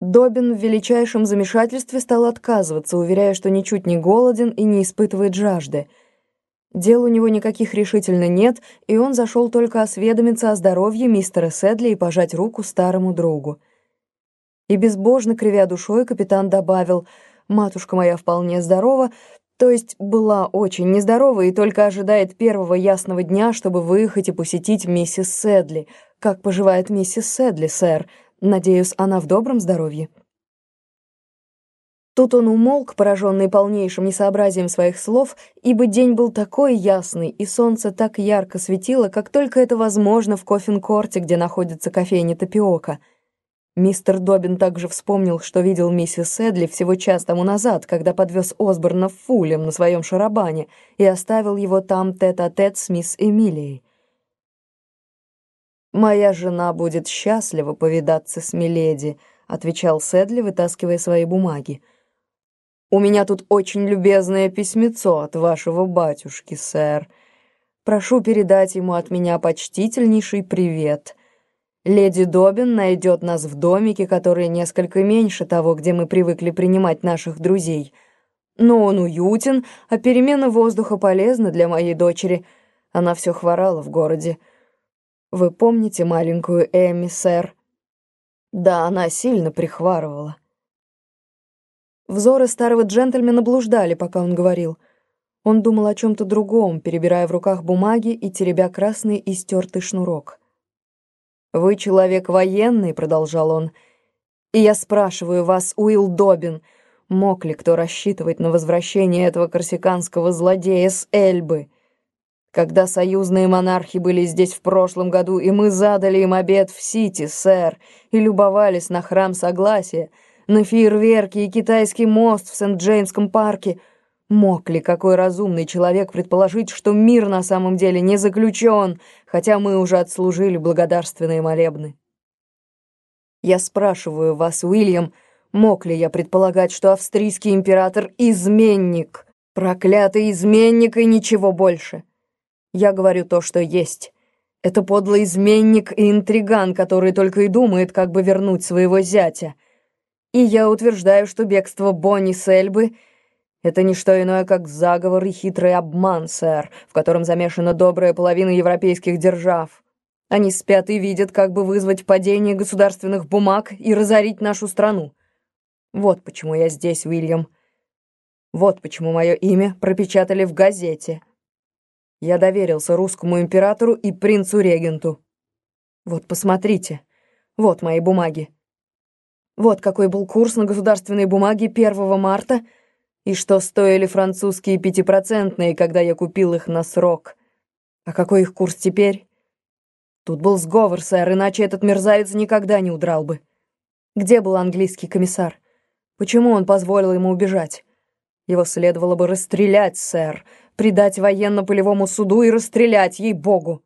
Добин в величайшем замешательстве стал отказываться, уверяя, что ничуть не голоден и не испытывает жажды. Дел у него никаких решительно нет, и он зашел только осведомиться о здоровье мистера Седли и пожать руку старому другу. И безбожно кривя душой, капитан добавил, «Матушка моя вполне здорова, то есть была очень нездорова и только ожидает первого ясного дня, чтобы выехать и посетить миссис Седли. Как поживает миссис Седли, сэр? Надеюсь, она в добром здоровье?» Тут он умолк, пораженный полнейшим несообразием своих слов, ибо день был такой ясный, и солнце так ярко светило, как только это возможно в Коффин-корте, где находится кофейня Тапиока. Мистер Добин также вспомнил, что видел миссис Эдли всего час тому назад, когда подвез Осборна в Фулем на своем шарабане и оставил его там тет-а-тет -тет с мисс Эмилией. «Моя жена будет счастлива повидаться с Миледи», — отвечал Сэдли, вытаскивая свои бумаги. «У меня тут очень любезное письмецо от вашего батюшки, сэр. Прошу передать ему от меня почтительнейший привет. Леди Добин найдет нас в домике, который несколько меньше того, где мы привыкли принимать наших друзей. Но он уютен, а перемена воздуха полезна для моей дочери. Она все хворала в городе». Вы помните маленькую Эми, сэр? Да, она сильно прихварывала. Взоры старого джентльмена блуждали, пока он говорил. Он думал о чем-то другом, перебирая в руках бумаги и теребя красный истертый шнурок. «Вы человек военный», — продолжал он, — «и я спрашиваю вас, Уилл Добин, мог ли кто рассчитывать на возвращение этого корсиканского злодея с Эльбы?» Когда союзные монархи были здесь в прошлом году, и мы задали им обед в Сити, сэр, и любовались на храм Согласия, на фейерверки и китайский мост в Сент-Джеймском парке. Мог ли какой разумный человек предположить, что мир на самом деле не заключен, хотя мы уже отслужили благодарственные молебны? Я спрашиваю вас, Уильям, мог ли я предполагать, что австрийский император — изменник, проклятый изменник и ничего больше?» Я говорю то, что есть. Это подлый изменник и интриган, который только и думает, как бы вернуть своего зятя. И я утверждаю, что бегство Бонни с Эльбы — это не что иное, как заговор и хитрый обман, сэр, в котором замешана добрая половина европейских держав. Они спят и видят, как бы вызвать падение государственных бумаг и разорить нашу страну. Вот почему я здесь, Уильям. Вот почему мое имя пропечатали в газете. Я доверился русскому императору и принцу-регенту. Вот, посмотрите. Вот мои бумаги. Вот какой был курс на государственные бумаги 1 марта, и что стоили французские пятипроцентные, когда я купил их на срок. А какой их курс теперь? Тут был сговор, сэр, иначе этот мерзавец никогда не удрал бы. Где был английский комиссар? Почему он позволил ему убежать? Его следовало бы расстрелять, сэр, предать военно-полевому суду и расстрелять, ей-богу.